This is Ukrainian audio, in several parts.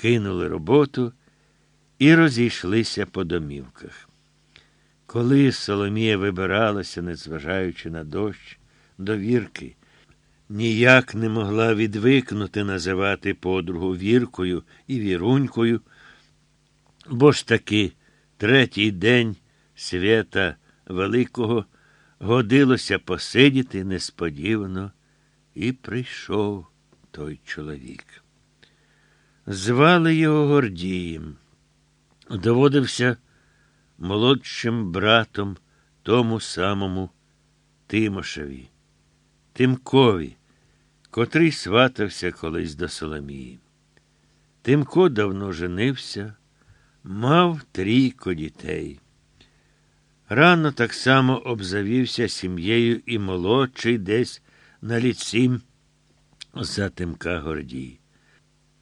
кинули роботу і розійшлися по домівках. Коли Соломія вибиралася, незважаючи на дощ, до вірки, ніяк не могла відвикнути називати подругу віркою і вірунькою, бо ж таки третій день свята Великого годилося посидіти несподівано, і прийшов той чоловік. Звали його Гордієм. Доводився молодшим братом тому самому Тимошеві, Тимкові, котрий сватався колись до Соломії. Тимко давно женився, мав трійко дітей. Рано так само обзавівся сім'єю і молодший десь на ліцім за Тимка Гордій.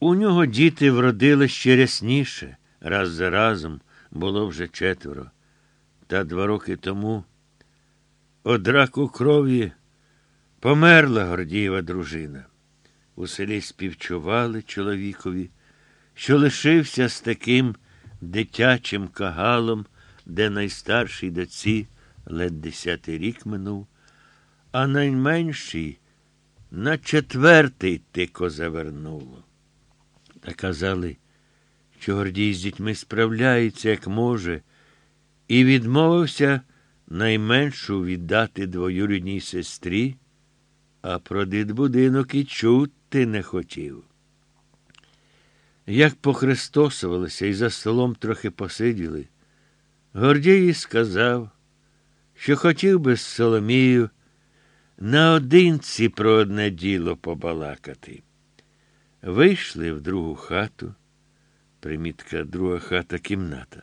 У нього діти вродили ще рясніше, раз за разом було вже четверо. Та два роки тому од раку крові померла Гордієва дружина. У селі співчували чоловікові, що лишився з таким дитячим кагалом, де найстаршій доці ледь десятий рік минув, а найменший на четвертий тико завернуло. Та казали, що Гордій з дітьми справляється, як може, і відмовився найменшу віддати двоюрідній сестрі, а про дитбудинок і чути не хотів. Як похрестосувалися і за столом трохи посиділи, Гордій сказав, що хотів би з Соломією наодинці про одне діло побалакати. Вийшли в другу хату, примітка друга хата кімната,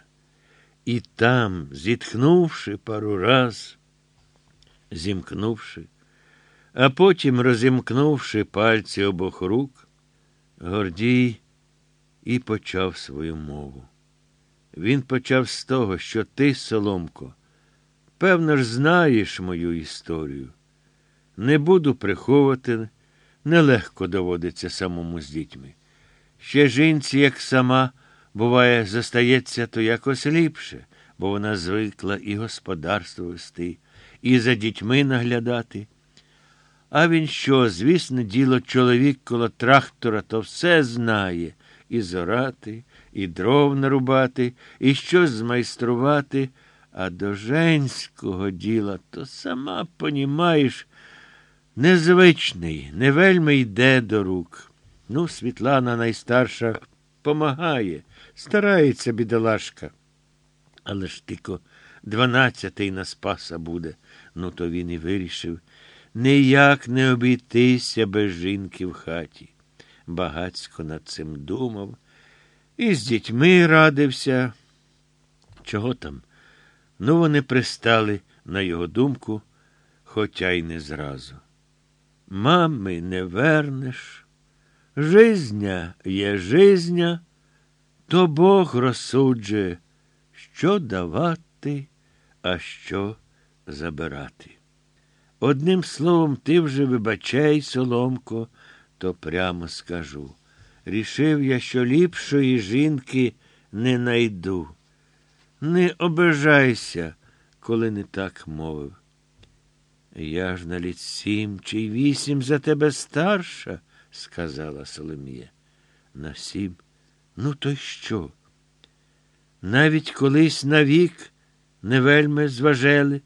і там, зітхнувши пару раз, зімкнувши, а потім розімкнувши пальці обох рук, Гордій і почав свою мову. Він почав з того, що ти, Соломко, певно ж, знаєш мою історію. Не буду приховувати, нелегко доводиться самому з дітьми. Ще жінці, як сама, буває, застається, то якось ліпше, бо вона звикла і господарство вести, і за дітьми наглядати. А він що, звісно, діло чоловік коло трактора, то все знає і зорати, і дров нарубати, і щось змайструвати, а до женського діла, то сама понімаєш, незвичний, не вельми йде до рук. Ну, Світлана найстарша помагає, старається, бідолашка. Але ж тільки дванадцятий на спаса буде. Ну, то він і вирішив ніяк не обійтися без жінки в хаті. Багацько над цим думав. І з дітьми радився. Чого там? Ну, вони пристали на його думку, хоча й не зразу. Мами не вернеш. Жизня є жизня, то Бог розсуджує, що давати, а що забирати. Одним словом, ти вже вибачай, Соломко, то прямо скажу. Рішив я, що ліпшої жінки не найду. Не обижайся, коли не так мовив. Я ж на літ сім чи вісім за тебе старша, сказала Соломія. На сім. Ну, то й що? Навіть колись навік не вельми зважели,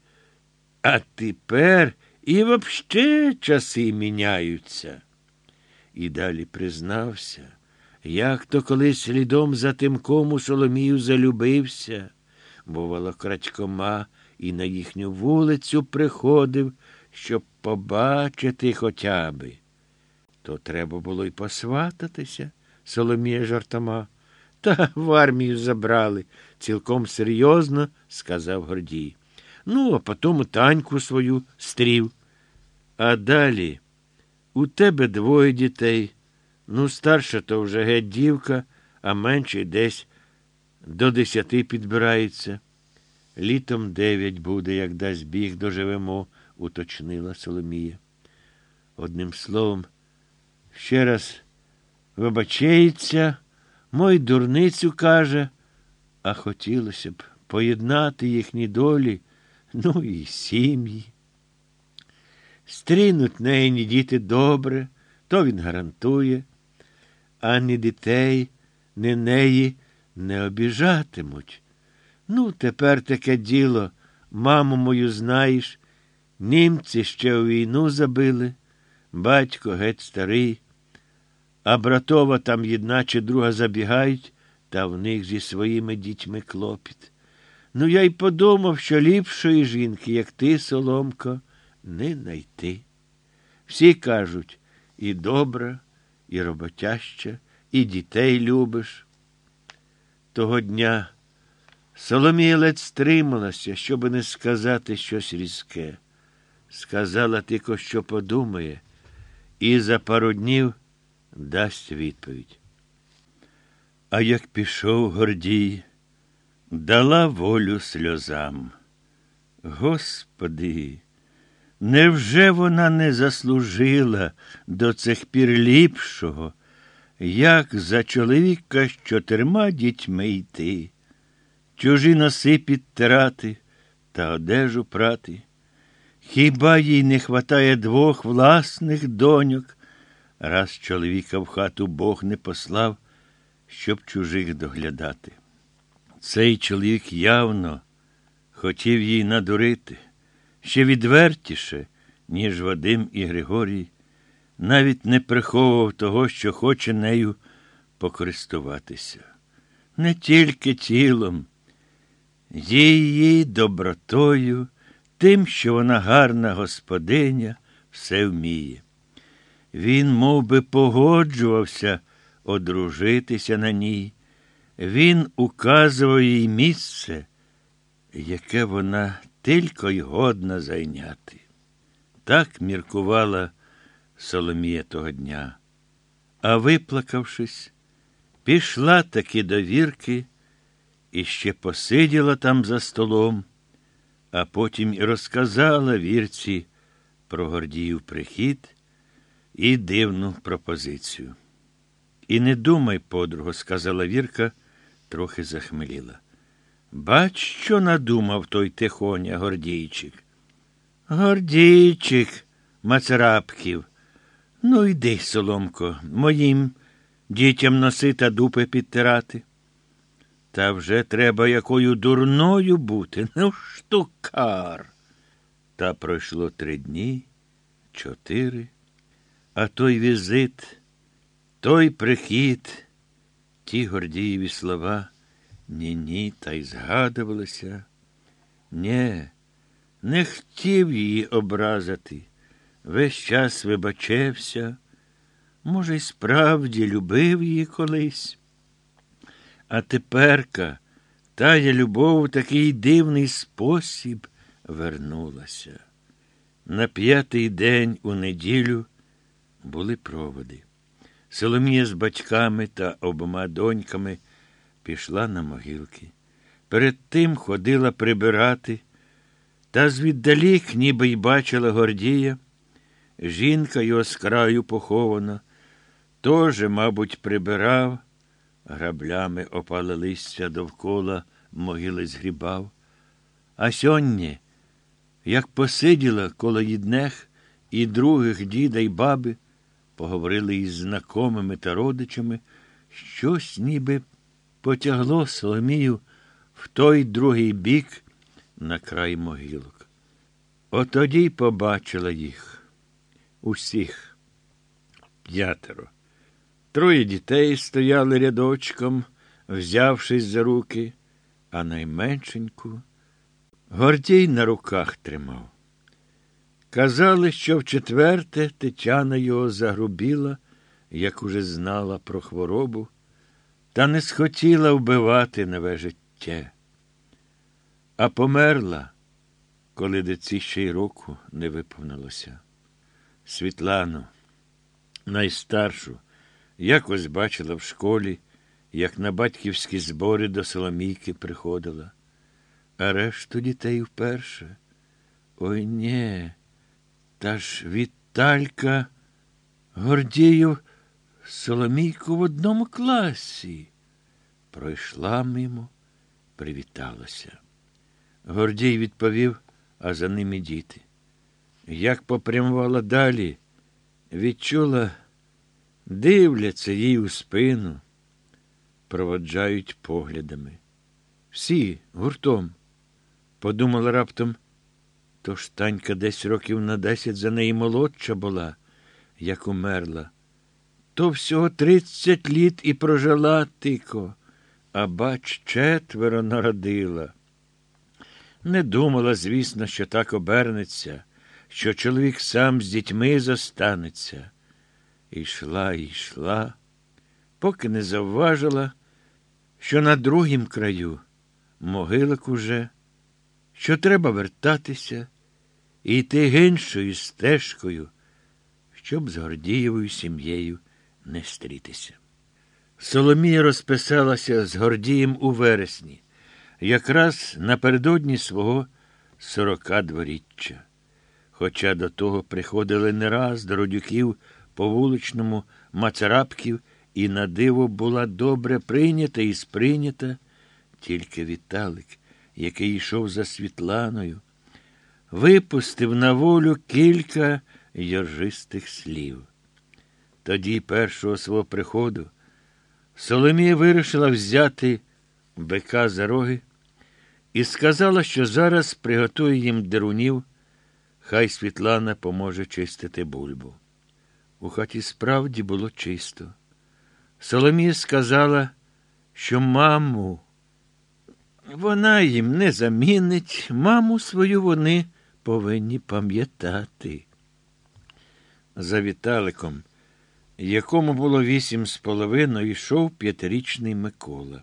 а тепер і вообще часи міняються. І далі признався, як то колись слідом за тимком у Соломію залюбився, бувало, крадькома і на їхню вулицю приходив, щоб побачити хоча би. То треба було й посвататися, Соломія жартома. Та в армію забрали, цілком серйозно сказав Гордій. Ну, а потім таньку свою стрів. А далі у тебе двоє дітей. Ну, старша то вже геть дівка, а менший десь до десяти підбирається. Літом дев'ять буде, як дасть біг, доживемо, уточнила Соломія. Одним словом, ще раз вибачається, Мой дурницю каже, а хотілося б поєднати їхні долі, ну і сім'ї. Стрінуть неї діти добре, то він гарантує, а ні дітей, ні неї не обіжатимуть. Ну, тепер таке діло, маму мою знаєш, німці ще у війну забили, батько геть старий, а братова там єдна чи друга забігають, та в них зі своїми дітьми клопіт. Ну, я й подумав, що ліпшої жінки, як ти, Соломко, не найти. Всі кажуть, і добра, і роботяща, і дітей любиш. Того дня Соломія ледь стрималася, щоби не сказати щось різке. Сказала тільки, що подумає, і за пару днів дасть відповідь. А як пішов Гордій, дала волю сльозам. Господи, невже вона не заслужила до цих пір ліпшого, як за чоловіка з чотирма дітьми йти, чужі носи підтирати та одежу прати? Хіба їй не хватає двох власних доньок, раз чоловіка в хату Бог не послав, щоб чужих доглядати? Цей чоловік явно хотів їй надурити ще відвертіше, ніж Вадим і Григорій, навіть не приховував того, що хоче нею покористуватися. Не тільки тілом, її добротою, тим, що вона гарна господиня, все вміє. Він мов би, погоджувався одружитися на ній. Він указував їй місце, яке вона тільки й годна зайняти. Так міркувала Соломія того дня. А виплакавшись, пішла таки до вірки і ще посиділа там за столом, а потім і розказала вірці про Гордіїв прихід і дивну пропозицію. І не думай, подруго, сказала Вірка, трохи захмеліла. Бач, що надумав той тихоня Гордійчик. Гордійчик, Мацарапків. Ну, йди, Соломко, моїм дітям носи та дупи підтирати. Та вже треба якою дурною бути, ну, штукар. Та пройшло три дні, чотири, а той візит, той прихід, ті Гордієві слова. Ні-ні, та й згадувалося. Нє, не хотів її образити. Весь час вибачевся. Може, й справді любив її колись. А теперка тая любов у такий дивний спосіб вернулася. На п'ятий день у неділю були проводи. Соломія з батьками та обома доньками пішла на могилки. Перед тим ходила прибирати, та звіддалік, ніби й бачила Гордія. Жінка його з краю похована, тоже, мабуть, прибирав, граблями опали листя довкола могили згрібав. А сьогодні, як посиділа коло їднех і других діда й баби, поговорили із знакомими та родичами, щось ніби потягло Соломію в той другий бік на край могилок. Отоді побачила їх усіх п'ятеро. Троє дітей стояли рядочком, взявшись за руки, а найменшеньку Гордій на руках тримав. Казали, що в четверте Тетяна його загрубіла, як уже знала про хворобу та не схотіла вбивати нове життя, а померла, коли деці ще й року не виповнилося. Світлану, найстаршу, якось бачила в школі, як на батьківські збори до Соломійки приходила, а решту дітей вперше. Ой нє, та ж Віталька Гордіїв Соломійку в одному класі. Пройшла мимо, привіталася. Гордій відповів, а за ними діти. Як попрямувала далі, відчула, дивляться їй у спину, проводжають поглядами. Всі гуртом. Подумала раптом, то ж танька десь років на десять за неї молодша була, як умерла. То всього тридцять літ і прожила тико, а бач, четверо народила. Не думала, звісно, що так обернеться, що чоловік сам з дітьми зостанеться. Йшла, йшла, поки не завважила, що на другім краю могилок уже, що треба вертатися і йти гиншою стежкою, щоб з Гордієвою сім'єю не стрітися. Соломія розписалася з Гордієм у вересні, якраз напередодні свого сорока дворіччя. Хоча до того приходили не раз до родюків по вуличному Мацарапків, і на диво була добре прийнята і сприйнята, тільки Віталик, який йшов за Світланою, випустив на волю кілька йоржистих слів. Тоді, першого свого приходу, Соломія вирішила взяти бика за роги і сказала, що зараз приготує їм дерунів, хай Світлана поможе чистити бульбу. У хаті справді було чисто. Соломія сказала, що маму вона їм не замінить, маму свою вони повинні пам'ятати. За Віталиком, якому було вісім з половиною, йшов п'ятирічний Микола.